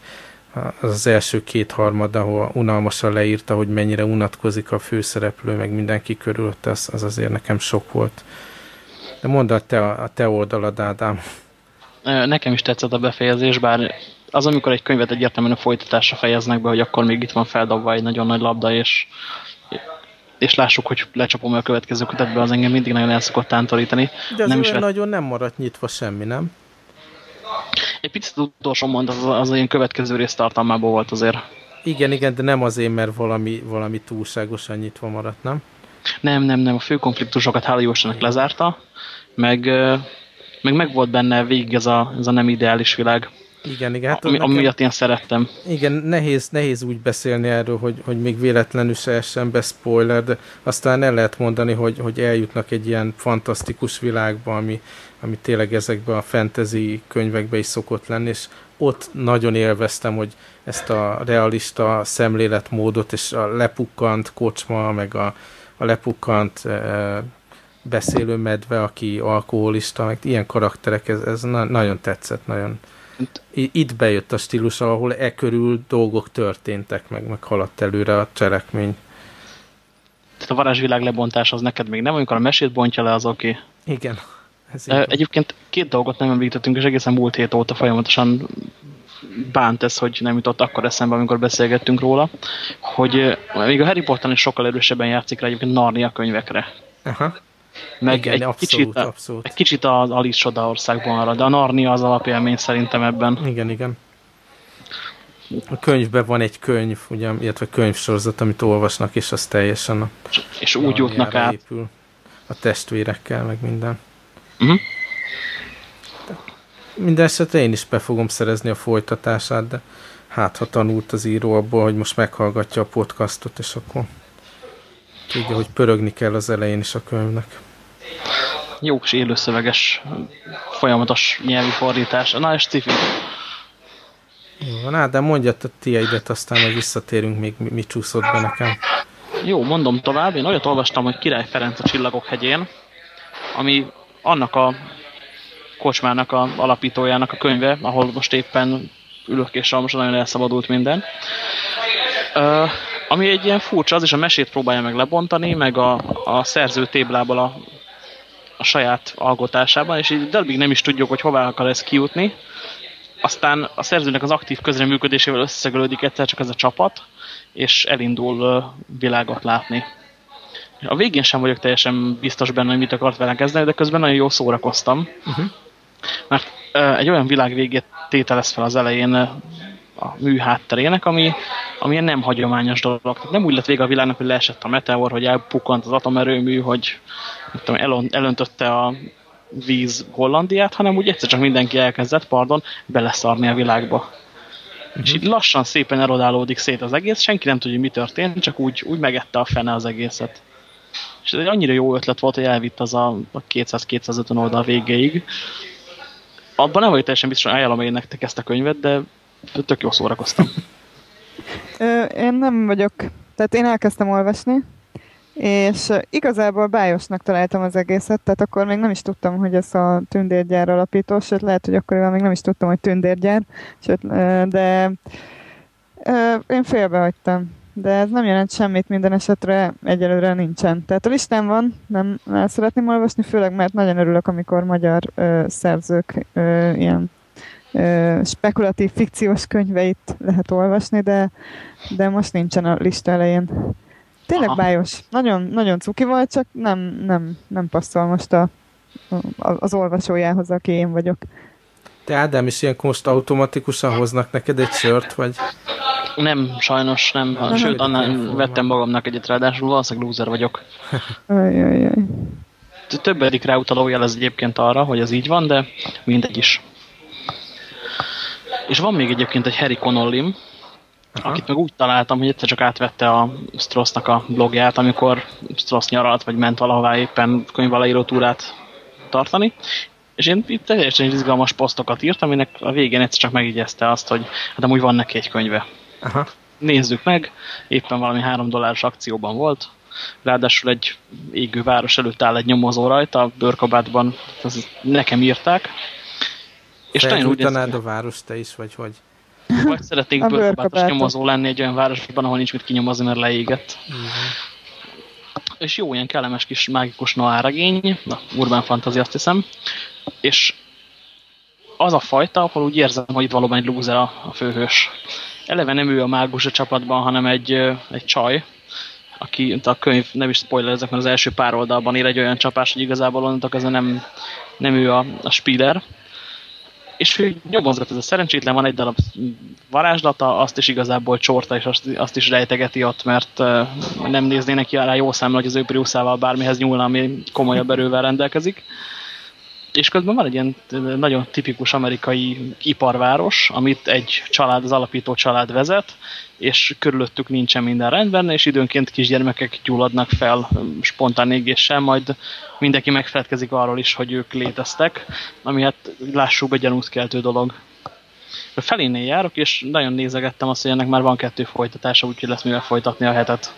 az, az első két harmad, ahol unalmasan leírta, hogy mennyire unatkozik a főszereplő, meg mindenki körülött, az, az azért nekem sok volt. De mondd a te, a te oldalad, Ádám. Nekem is tetszett a befejezés, bár az, amikor egy könyvet egyértelműen a folytatásra fejeznek be, hogy akkor még itt van feldobva egy nagyon nagy labda, és, és lássuk, hogy lecsapom a következő kötetbe, az engem mindig nagyon el szokott tántorítani. De az nem is nagyon nem maradt nyitva semmi, nem? Egy picit utolsó mondat az, az ilyen következő rész tartalmából volt azért. Igen, igen, de nem azért, mert valami, valami túlságosan nyitva maradt, nem? Nem, nem, nem. A fő konfliktusokat hála lezárta, meg, meg meg volt benne végig ez a, ez a nem ideális világ. Igen, igen. Hát ami, nekem, miatt én szerettem. Igen, nehéz, nehéz úgy beszélni erről, hogy, hogy még véletlenül se essen be spoiler, de aztán el lehet mondani, hogy, hogy eljutnak egy ilyen fantasztikus világba, ami, ami tényleg ezekben a fantasy könyvekben is szokott lenni, és ott nagyon élveztem, hogy ezt a realista szemléletmódot, és a lepukkant kocsma, meg a, a lepukkant e, beszélő medve, aki alkoholista, meg ilyen karakterek, ez, ez na, nagyon tetszett, nagyon itt bejött a stílus, ahol e körül dolgok történtek, meg, meg haladt előre a cselekmény. Tehát a varázsvilág lebontás az neked még nem, amikor a mesét bontja le, az. Okay. Igen. Ez Egyébként két dolgot nem említettünk, és egészen múlt hét óta folyamatosan bánt ez, hogy nem jutott akkor eszembe, amikor beszélgettünk róla, hogy még a Harry Potter is sokkal erősebben játszik rá egyébként Narnia könyvekre. Aha. Meg Igen, egy, abszolút, kicsit, abszolút. egy kicsit az Alice Csodaországban arra, de a Narnia az alapélmény szerintem ebben. Igen, igen. A könyvben van egy könyv, ugye, illetve könyvsorozat, amit olvasnak, és az teljesen a És úgy jutnak át. Épül. A testvérekkel, meg minden. Uh mhm. -huh. Minden esetre én is be fogom szerezni a folytatását, de hát ha tanult az író abból, hogy most meghallgatja a podcastot, és akkor tudja, hogy pörögni kell az elején is a könyvnek. Jó kis élőszöveges, folyamatos nyelvi fordítás. Na, és cifi. Van, de mondja a tiédet, aztán hogy visszatérünk még, mi, mi csúszott be nekem. Jó, mondom tovább. Én olyat olvastam, hogy Király Ferenc a Csillagok hegyén, ami annak a kocsmának a alapítójának a könyve, ahol most éppen ülök és most nagyon elszabadult minden. Uh, ami egy ilyen furcsa, az is a mesét próbálja meg lebontani, meg a, a szerző téblából a, a saját alkotásában, és így darabig nem is tudjuk, hogy hová akar ez kijutni. Aztán a szerzőnek az aktív közreműködésével összegelődik egyszer csak ez a csapat, és elindul világot látni. A végén sem vagyok teljesen biztos benne, hogy mit akart vele kezdeni, de közben nagyon jól szórakoztam. Uh -huh. Mert egy olyan világ végét tételez fel az elején a mű hátterének, ami, ami nem hagyományos dolog. Tehát nem úgy lett vége a világnak, hogy leesett a meteor, hogy elpukkant az atomerőmű, hogy tudom, elön, elöntötte a víz Hollandiát, hanem úgy egyszer csak mindenki elkezdett, pardon, beleszarni a világba. Uh -huh. És így lassan szépen erodálódik szét az egész, senki nem tudja, mi történt, csak úgy, úgy megette a fene az egészet. És ez egy annyira jó ötlet volt, hogy elvitt az a, a 200-250 oldal végéig, abban nem vagyok teljesen biztos, ajánlom én nektek ezt a könyvet, de tök jó szórakoztam. Ö, én nem vagyok, tehát én elkezdtem olvasni, és igazából bájosnak találtam az egészet, tehát akkor még nem is tudtam, hogy ez a tündérgyár alapító, sőt lehet, hogy akkor még nem is tudtam, hogy tündérgyár, sőt, de én félbehagytam de ez nem jelent semmit, minden esetre egyelőre nincsen. Tehát a listán van, nem el szeretném olvasni, főleg mert nagyon örülök, amikor magyar ö, szerzők ö, ilyen ö, spekulatív, fikciós könyveit lehet olvasni, de, de most nincsen a lista elején. Tényleg Aha. bájos. Nagyon, nagyon cuki volt, csak nem, nem, nem passzol most a, a, az olvasójához, aki én vagyok. Te Ádám is ilyenkor most automatikusan hoznak neked egy sört, vagy? Nem, sajnos nem. nem Sőt, annál vettem magamnak egyet, ráadásul valószínűleg loser vagyok. Ajajaj. Többedik ráutaló jel ez egyébként arra, hogy ez így van, de mindegy is. És van még egyébként egy Harry Connollim, Aha. akit meg úgy találtam, hogy egyszer csak átvette a Strossnak a blogját, amikor Stross nyaralt, vagy ment valahová éppen könyvalaíró túrát tartani, és én itt teljesen izgalmas posztokat írtam, aminek a végén egyszer csak megigyezte azt, hogy hát amúgy van neki egy könyve. Aha. Nézzük meg, éppen valami három dolláros akcióban volt, ráadásul egy égő város előtt áll egy nyomozó rajta, a bőrkabátban, az nekem írták. És nagyon úgy a város te is, vagy hogy? Vagy szeretnék bőrkabátos nyomozó lenni egy olyan városban, ahol nincs mit kinyomozni, mert leégett. Uh -huh. És jó, ilyen kellemes kis mágikus noir regény, na, urban fantasy azt hiszem, és az a fajta, ahol úgy érzem, hogy itt valóban egy lúzer a, a főhős. Eleve nem ő a mágus a csapatban, hanem egy, egy csaj, aki a könyv, nem is spoilerezek, mert az első pár oldalban ér egy olyan csapás, hogy igazából onnantól ez nem, nem ő a, a spiller. És ő nyomozgat, ez a szerencsétlen, van egy darab varázslata, azt is igazából csorta, és azt, azt is rejtegeti ott, mert nem néznének ki rá jó számra, hogy az ő bármihez nyúlna, ami komolyabb erővel rendelkezik és közben van egy ilyen nagyon tipikus amerikai iparváros, amit egy család, az alapító család vezet, és körülöttük nincsen minden rendben, és időnként kisgyermekek gyulladnak fel spontán égéssel, majd mindenki megfelelkezik arról is, hogy ők léteztek, ami hát lássuk, egy gyanúszkeltő dolog. Felénél járok, és nagyon nézegettem azt, hogy ennek már van kettő folytatása, úgyhogy lesz mivel folytatni a hetet.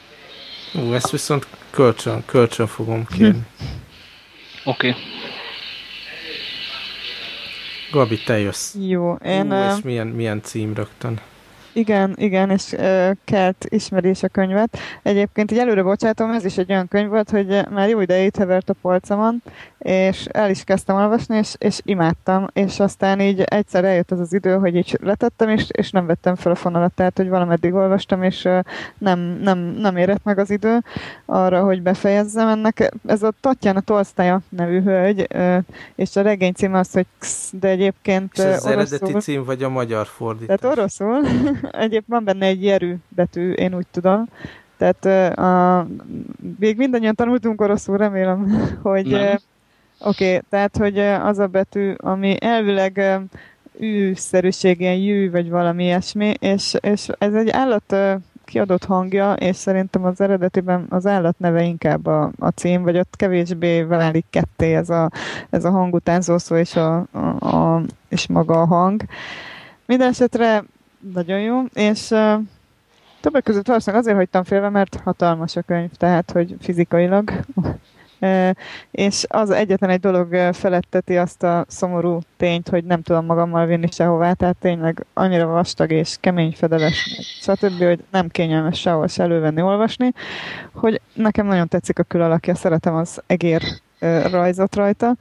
Ú, ezt viszont kölcsön, kölcsön fogom kérni. Oké. Okay. Gabi, te jössz. Jó, én... Ú, és milyen, milyen cím rögtön. Igen, igen, és uh, Kelt ismerés a könyvet. Egyébként így előre bocsátom, ez is egy olyan könyv volt, hogy már jó ideig hevert a polcomon, és el is kezdtem olvasni, és, és imádtam, és aztán így egyszer eljött az az idő, hogy így letettem, és, és nem vettem fel a fonalat, tehát hogy valameddig olvastam, és nem, nem, nem érett meg az idő arra, hogy befejezzem ennek. Ez a Tatjana Tolstaja nevű hölgy, és a regény cím az, hogy X, de egyébként És ez az oroszul, eredeti cím, vagy a magyar fordítás? Tehát oroszul, Egyébként van benne egy jerű betű, én úgy tudom. Tehát a, még mindannyian tanultunk oroszul, remélem, hogy oké, okay, tehát hogy az a betű, ami elvileg ű-szerűség, ilyen jű, vagy valami ilyesmi, és, és ez egy állat kiadott hangja, és szerintem az eredetiben az állat neve inkább a, a cím, vagy ott kevésbé válik ketté ez a, ez a hangutánzó szó és, a, a, a, és maga a hang. Mindenesetre nagyon jó, és többek között valószínűleg azért hagytam félve, mert hatalmas a könyv, tehát, hogy fizikailag. És az egyetlen egy dolog feletteti azt a szomorú tényt, hogy nem tudom magammal vinni sehová, tehát tényleg annyira vastag és kemény fedeles, stb., hogy nem kényelmes sehol se elővenni, olvasni, hogy nekem nagyon tetszik a külalakja, szeretem az egér rajzot rajta.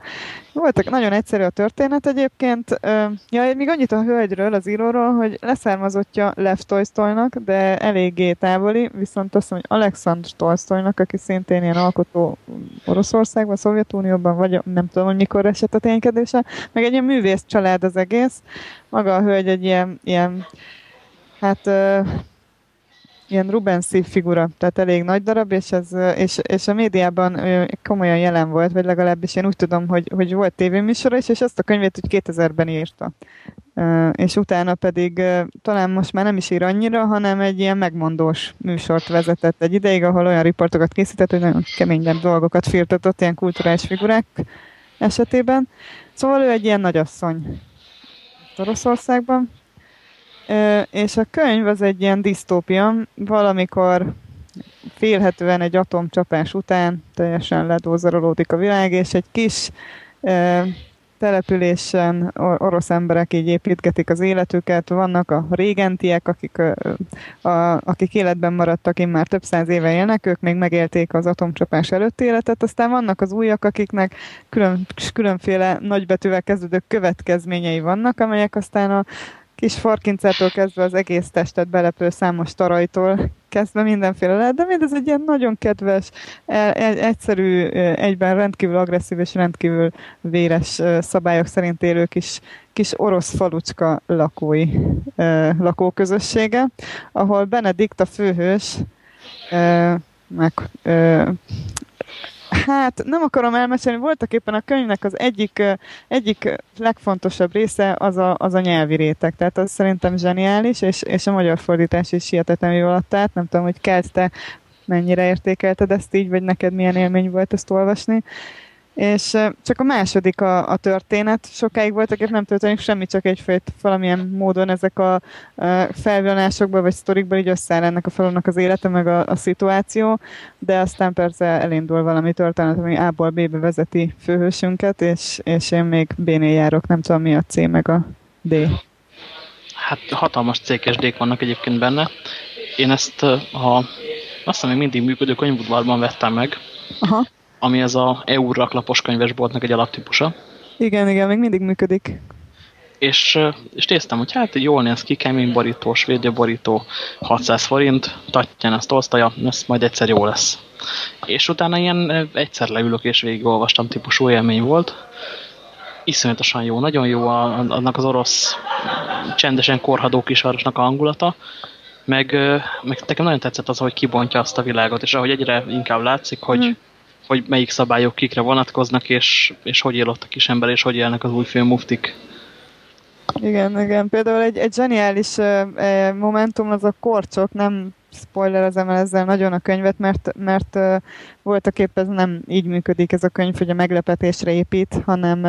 Voltak nagyon egyszerű a történet egyébként. Ja, még annyit a hölgyről, az íróról, hogy leszármazottja Lev Tolstoynak, de eléggé távoli, viszont azt mondom, hogy Alexandr Tolstoynak, aki szintén ilyen alkotó Oroszországban, Szovjetunióban, vagy nem tudom, hogy mikor esett a ténykedése, meg egy ilyen művész család az egész. Maga a hölgy egy ilyen, ilyen hát ilyen Rubenszi figura, tehát elég nagy darab, és, ez, és, és a médiában komolyan jelen volt, vagy legalábbis én úgy tudom, hogy, hogy volt tévéműsora is, és ezt a könyvét úgy 2000-ben írta. És utána pedig talán most már nem is ír annyira, hanem egy ilyen megmondós műsort vezetett egy ideig, ahol olyan riportokat készített, hogy nagyon keményebb dolgokat firtatott ilyen kulturális figurák esetében. Szóval ő egy ilyen nagyasszony Oroszországban, és a könyv az egy ilyen disztópia, valamikor félhetően egy atomcsapás után teljesen ledózarolódik a világ, és egy kis településen orosz emberek így építgetik az életüket, vannak a régentiek, akik, a, akik életben maradtak, én már több száz éve élnek, ők még megélték az atomcsapás előtti életet, aztán vannak az újak, akiknek külön, különféle nagybetűvel kezdődő következményei vannak, amelyek aztán a, kis farkincától kezdve az egész testet belepő számos tarajtól kezdve mindenféle lehet, de mindez egy ilyen nagyon kedves, e, e, egyszerű, e, egyben rendkívül agresszív és rendkívül véres szabályok szerint élő kis, kis orosz falucska lakói, lakóközössége, ahol Benedikt a főhős meg Hát nem akarom elmesélni, voltak éppen a könyvnek az egyik, egyik legfontosabb része az a, az a nyelvi réteg, tehát az szerintem zseniális, és, és a magyar fordítás is hihetetlen jó alatt tehát nem tudom, hogy Kelt, te mennyire értékelted ezt így, vagy neked milyen élmény volt ezt olvasni és csak a második a, a történet. Sokáig voltak, és nem történik semmi, csak egyfajta valamilyen módon ezek a, a felvillanásokból vagy sztorikból így összeáll ennek a falonnak az élete, meg a, a szituáció, de aztán persze elindul valami történet, ami A-ból B-be vezeti főhősünket, és, és én még B-nél járok, nem tudom mi a C meg a D. Hát hatalmas CKSD-k vannak egyébként benne. Én ezt a azt hiszem, még mindig működő könyvudvarban vettem meg. Aha ami ez a EU raklapos könyvesboltnak egy alaptípusa. Igen, igen, még mindig működik. És, és néztem, hogy hát jól néz ki, kemény borító, svédja borító, 600 forint, Tatján ezt osztaja, ez majd egyszer jó lesz. És utána ilyen egyszer leülök és végigolvastam típusú élmény volt. Iszonyatosan jó, nagyon jó a, annak az orosz csendesen korhadó kisvárosnak a hangulata, meg, meg nekem nagyon tetszett az, hogy kibontja azt a világot, és ahogy egyre inkább látszik, hogy mm hogy melyik szabályok kikre vonatkoznak, és, és hogy él ott a kis ember, és hogy élnek az új filmmuftik. Igen, igen. Például egy, egy zseniális uh, momentum az a korcsok, nem spoilerezem el ezzel nagyon a könyvet, mert, mert voltak épp ez nem így működik ez a könyv, hogy a meglepetésre épít, hanem,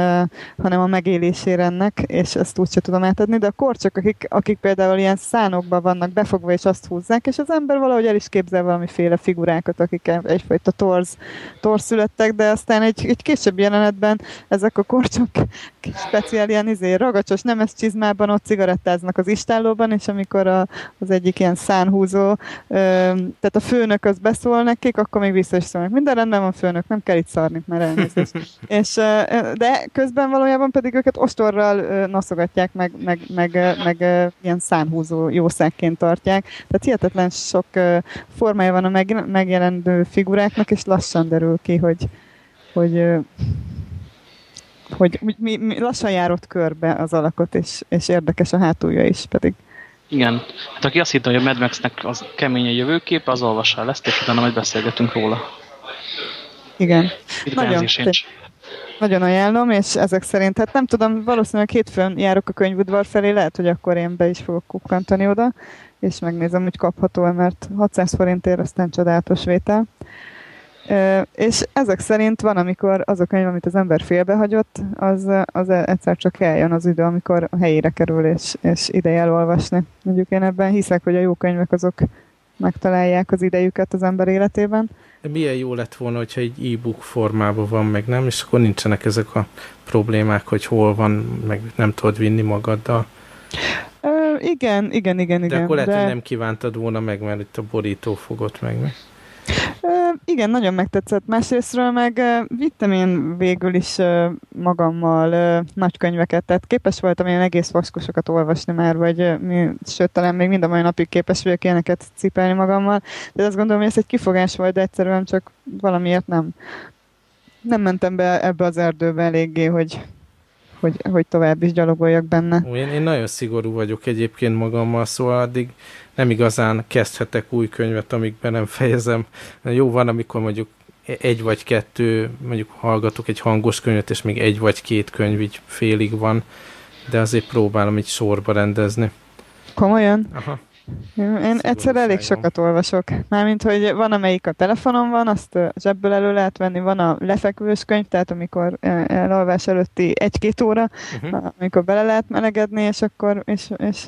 hanem a megélésére ennek, és ezt úgy sem tudom átadni, de a korcsok, akik, akik például ilyen szánokban vannak befogva, és azt húzzák, és az ember valahogy el is képzel valamiféle figurákat, akik egyfajta torz, torz születtek, de aztán egy, egy később jelenetben ezek a korcsok speciál ilyen izé, ragacsos nemes csizmában ott cigarettáznak az istállóban, és amikor a, az egyik ilyen szánhúzó, tehát a főnök az beszól nekik, akkor még vissza is szólnak. Minden rendben van főnök, nem kell itt szarni, mert elnézést. és, de közben valójában pedig őket ostorral naszogatják, meg, meg, meg, meg ilyen szánhúzó jószágként tartják. Tehát hihetetlen sok formája van a meg, megjelenő figuráknak, és lassan derül ki, hogy, hogy hogy mi, mi lassan járott körbe az alakot, és, és érdekes a hátulja is pedig. Igen. Hát aki azt hitte, hogy a Mad Max-nek az kemény a jövőkép, az olvassa el ezt, és utána majd beszélgetünk róla. Igen. Itt nagyon, nagyon ajánlom, és ezek szerint, hát nem tudom, valószínűleg hétfőn járok a könyvudvar felé, lehet, hogy akkor én be is fogok kukkantani oda, és megnézem, hogy kapható mert 600 forintért aztán csodálatos vétel és ezek szerint van, amikor az a könyv, amit az ember félbehagyott, az, az egyszer csak eljön az idő, amikor a helyére kerül, és, és ideje elolvasni. Mondjuk én ebben hiszek, hogy a jó könyvek azok megtalálják az idejüket az ember életében. De milyen jó lett volna, hogyha egy e-book formában van, meg nem, és akkor nincsenek ezek a problémák, hogy hol van, meg nem tudod vinni magaddal. Ö, igen, igen, igen, igen. De akkor lehet, de... hogy nem kívántad volna meg, mert itt a borító fogott meg. meg igen, nagyon megtetszett. Másrésztről meg vittem én végül is magammal nagy könyveket, tehát képes voltam ilyen egész vaskosokat olvasni már, vagy mi, sőt, talán még mind a mai napig képes vagyok ilyeneket cipelni magammal, de azt gondolom, hogy ez egy kifogás volt, de egyszerűen csak valamiért nem, nem mentem be ebbe az erdőbe eléggé, hogy, hogy, hogy tovább is gyalogoljak benne. Én, én nagyon szigorú vagyok egyébként magammal, szóval addig nem igazán kezdhetek új könyvet, amikben nem fejezem. Jó van, amikor mondjuk egy vagy kettő, mondjuk hallgatok egy hangos könyvet, és még egy vagy két könyv így félig van, de azért próbálom így sorba rendezni. Komolyan? Aha. Én egyszer elég sokat olvasok. Mármint, hogy van, amelyik a telefonon van, azt zsebből elő lehet venni, van a lefekvős könyv, tehát amikor elolvás előtti egy-két óra, uh-huh. amikor bele lehet melegedni, és akkor, és, és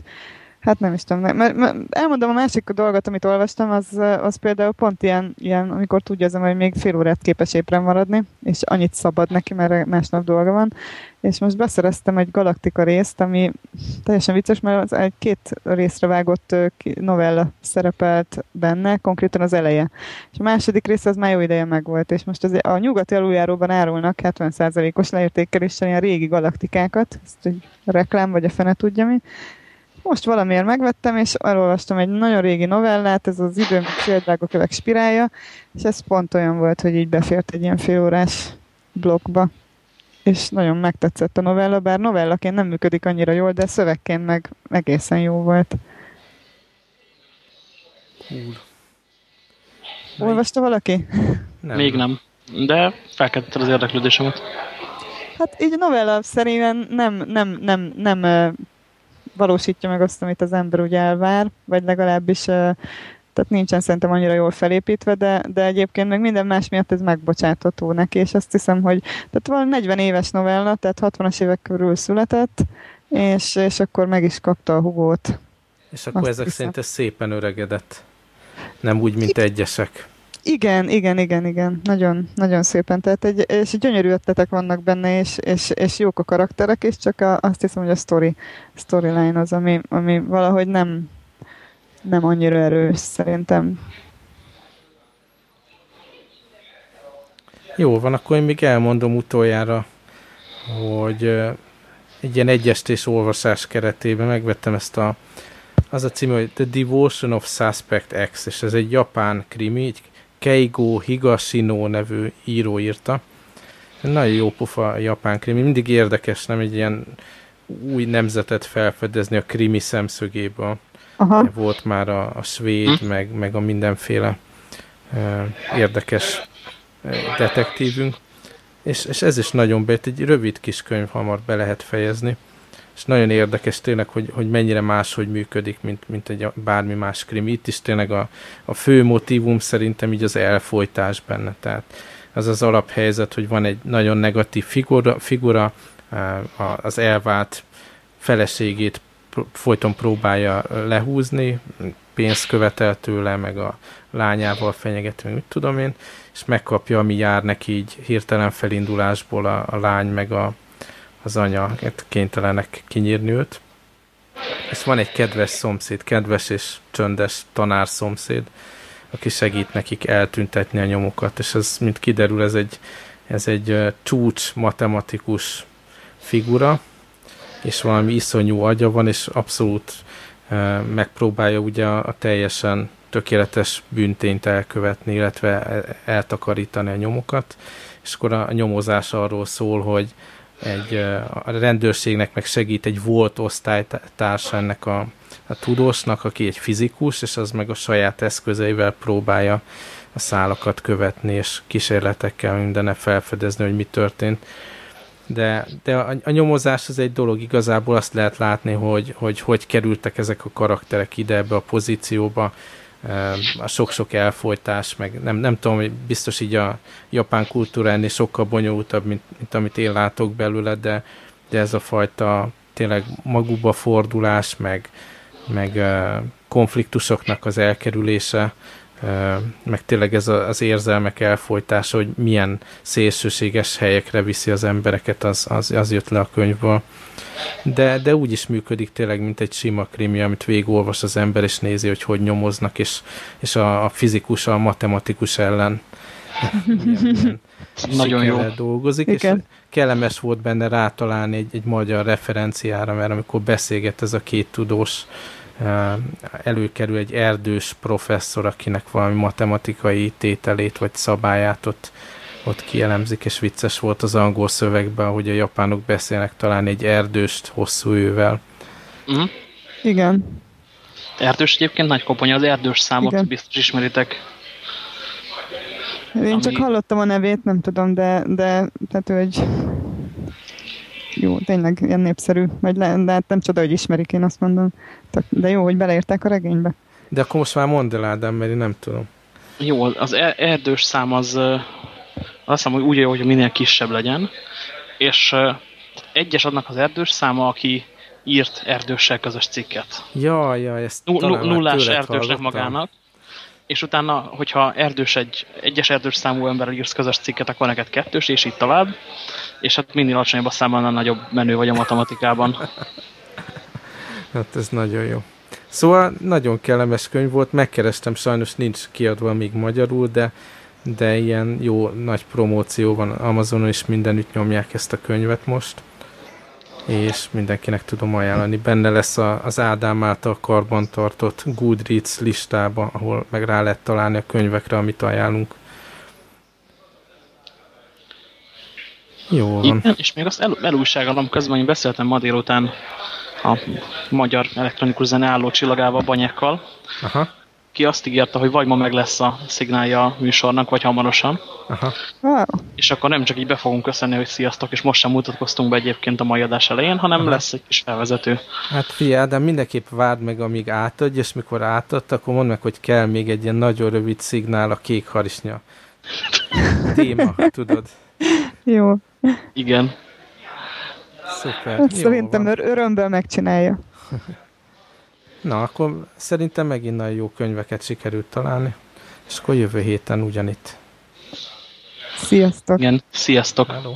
Hát nem is tudom. Mert, mert elmondom a másik dolgot, amit olvastam, az, az például pont ilyen, ilyen, amikor tudja az hogy még fél órát képes épren maradni, és annyit szabad neki, mert másnap dolga van. És most beszereztem egy Galaktika részt, ami teljesen vicces, mert az egy két részre vágott novella szerepelt benne, konkrétan az eleje. És a második rész az már jó ideje megvolt, és most az, a nyugati aluljáróban árulnak 70%-os leértékeléssel ilyen régi galaktikákat, ezt egy reklám, vagy a fene tudja mi, most valamiért megvettem, és elolvastam egy nagyon régi novellát, ez az időm kövek spirálja, és ez pont olyan volt, hogy így befért egy ilyen félórás blokkba. És nagyon megtetszett a novella, bár novellaként nem működik annyira jól, de szövegként meg egészen jó volt. Cool. Olvasta valaki? Nem. Még nem, de felkeltette az érdeklődésemet. Hát így novella szerint nem, nem, nem, nem valósítja meg azt, amit az ember úgy elvár, vagy legalábbis tehát nincsen szerintem annyira jól felépítve, de, de egyébként meg minden más miatt ez megbocsátható neki, és azt hiszem, hogy tehát van 40 éves novella, tehát 60-as évek körül született, és, és akkor meg is kapta a hugót. És akkor azt ezek hiszem. szerint ez szépen öregedett. Nem úgy, mint egyesek. Igen, igen, igen, igen. Nagyon, nagyon szépen. Tehát egy, és gyönyörű ötletek vannak benne, és, és, és jók a karakterek, és csak a, azt hiszem, hogy a story, storyline az, ami, ami valahogy nem, nem annyira erős, szerintem. Jó van, akkor én még elmondom utoljára, hogy egy ilyen egyestés olvasás keretében megvettem ezt a az a cím, hogy The Devotion of Suspect X, és ez egy japán krimi, egy Keigo Higashino nevű író írta. Nagyon jó pofa japán krimi, mindig érdekes, nem egy ilyen új nemzetet felfedezni a krimi szemszögéből. Aha. Volt már a, a svéd, hm? meg, meg a mindenféle uh, érdekes detektívünk. És, és ez is nagyon bejött, egy rövid kis könyv hamar be lehet fejezni. És nagyon érdekes tényleg, hogy, hogy mennyire máshogy működik, mint, mint egy bármi más krimi. Itt is tényleg a, a fő motivum szerintem így az elfolytás benne, tehát az az alaphelyzet, hogy van egy nagyon negatív figura, figura az elvált feleségét folyton próbálja lehúzni, pénzt követel tőle, meg a lányával fenyegető, mit tudom én, és megkapja, ami jár neki így hirtelen felindulásból a, a lány, meg a, az anya, kénytelenek kinyírni őt. És van egy kedves szomszéd, kedves és csöndes tanár szomszéd, aki segít nekik eltüntetni a nyomokat, és ez, mint kiderül, ez egy, ez egy csúcs matematikus figura, és valami iszonyú agya van, és abszolút megpróbálja ugye a teljesen tökéletes bűntényt elkövetni, illetve eltakarítani a nyomokat, és akkor a nyomozás arról szól, hogy egy, a rendőrségnek meg segít egy volt osztálytársa ennek a, a tudósnak, aki egy fizikus, és az meg a saját eszközeivel próbálja a szálakat követni, és kísérletekkel mindenne felfedezni, hogy mi történt. De, de a, a nyomozás az egy dolog, igazából azt lehet látni, hogy, hogy hogy kerültek ezek a karakterek ide ebbe a pozícióba, a sok-sok elfolytás, meg nem, nem tudom, hogy biztos így a japán kultúra ennél sokkal bonyolultabb, mint, mint amit én látok belőle, de, de ez a fajta tényleg magukba fordulás, meg, meg konfliktusoknak az elkerülése, meg tényleg ez az érzelmek elfolytása, hogy milyen szélsőséges helyekre viszi az embereket, az, az, az jött le a könyvből. De, de úgy is működik tényleg, mint egy sima krimi, amit végigolvas az ember, és nézi, hogy hogy nyomoznak, és, és a, a fizikus, a matematikus ellen nagyon jó dolgozik, Igen. és kellemes volt benne rátalálni egy, egy magyar referenciára, mert amikor beszélget ez a két tudós, előkerül egy erdős professzor, akinek valami matematikai tételét vagy szabályát ott, ott kielemzik, és vicces volt az angol szövegben, hogy a japánok beszélnek talán egy erdőst hosszú ővel. Uh-huh. Igen. Erdős egyébként nagy koponya, az erdős számot Igen. biztos ismeritek. Én Ami... csak hallottam a nevét, nem tudom, de, de tehát ő egy jó, tényleg ilyen népszerű, vagy le, de hát nem csoda, hogy ismerik, én azt mondom. De jó, hogy beleértek a regénybe. De akkor most már mondd el, Ádám, mert én nem tudom. Jó, az er erdős szám az azt hiszem, hogy úgy jó, hogy minél kisebb legyen, és egyes adnak az erdős száma, aki írt erdőssel közös cikket. Ja, ja, ezt Nullás erdősnek hallottam. magának, és utána, hogyha erdős egy, egyes erdős számú emberrel írsz közös cikket, akkor neked kettős, és így tovább. És hát minél alacsonyabb a szám, annál nagyobb menő vagy a matematikában. hát ez nagyon jó. Szóval nagyon kellemes könyv volt, megkerestem, sajnos nincs kiadva még magyarul, de, de ilyen jó nagy promóció van Amazonon, és mindenütt nyomják ezt a könyvet most és mindenkinek tudom ajánlani. Benne lesz a, az Ádám által karbantartott Goodreads listába, ahol meg rá lehet találni a könyvekre, amit ajánlunk. Jó van. Igen, és még azt el, elújságalom közben, én beszéltem ma délután a magyar elektronikus zene álló csillagával, Banyekkal. Aha ki azt ígérte, hogy vagy ma meg lesz a szignálja a műsornak, vagy hamarosan. Aha. Wow. És akkor nem csak így be fogunk köszönni, hogy sziasztok, és most sem mutatkoztunk be egyébként a mai adás elején, hanem Aha. lesz egy kis felvezető. Hát figyelj, de mindenképp várd meg, amíg átadj, és mikor átad, akkor mondd meg, hogy kell még egy ilyen nagyon rövid szignál a kék harisnya. Téma, tudod. Jó. Igen. Szuper. Hát szerintem örömből megcsinálja. Na, akkor szerintem megint nagyon jó könyveket sikerült találni, és akkor jövő héten ugyanitt. Sziasztok! Igen, sziasztok! Hello.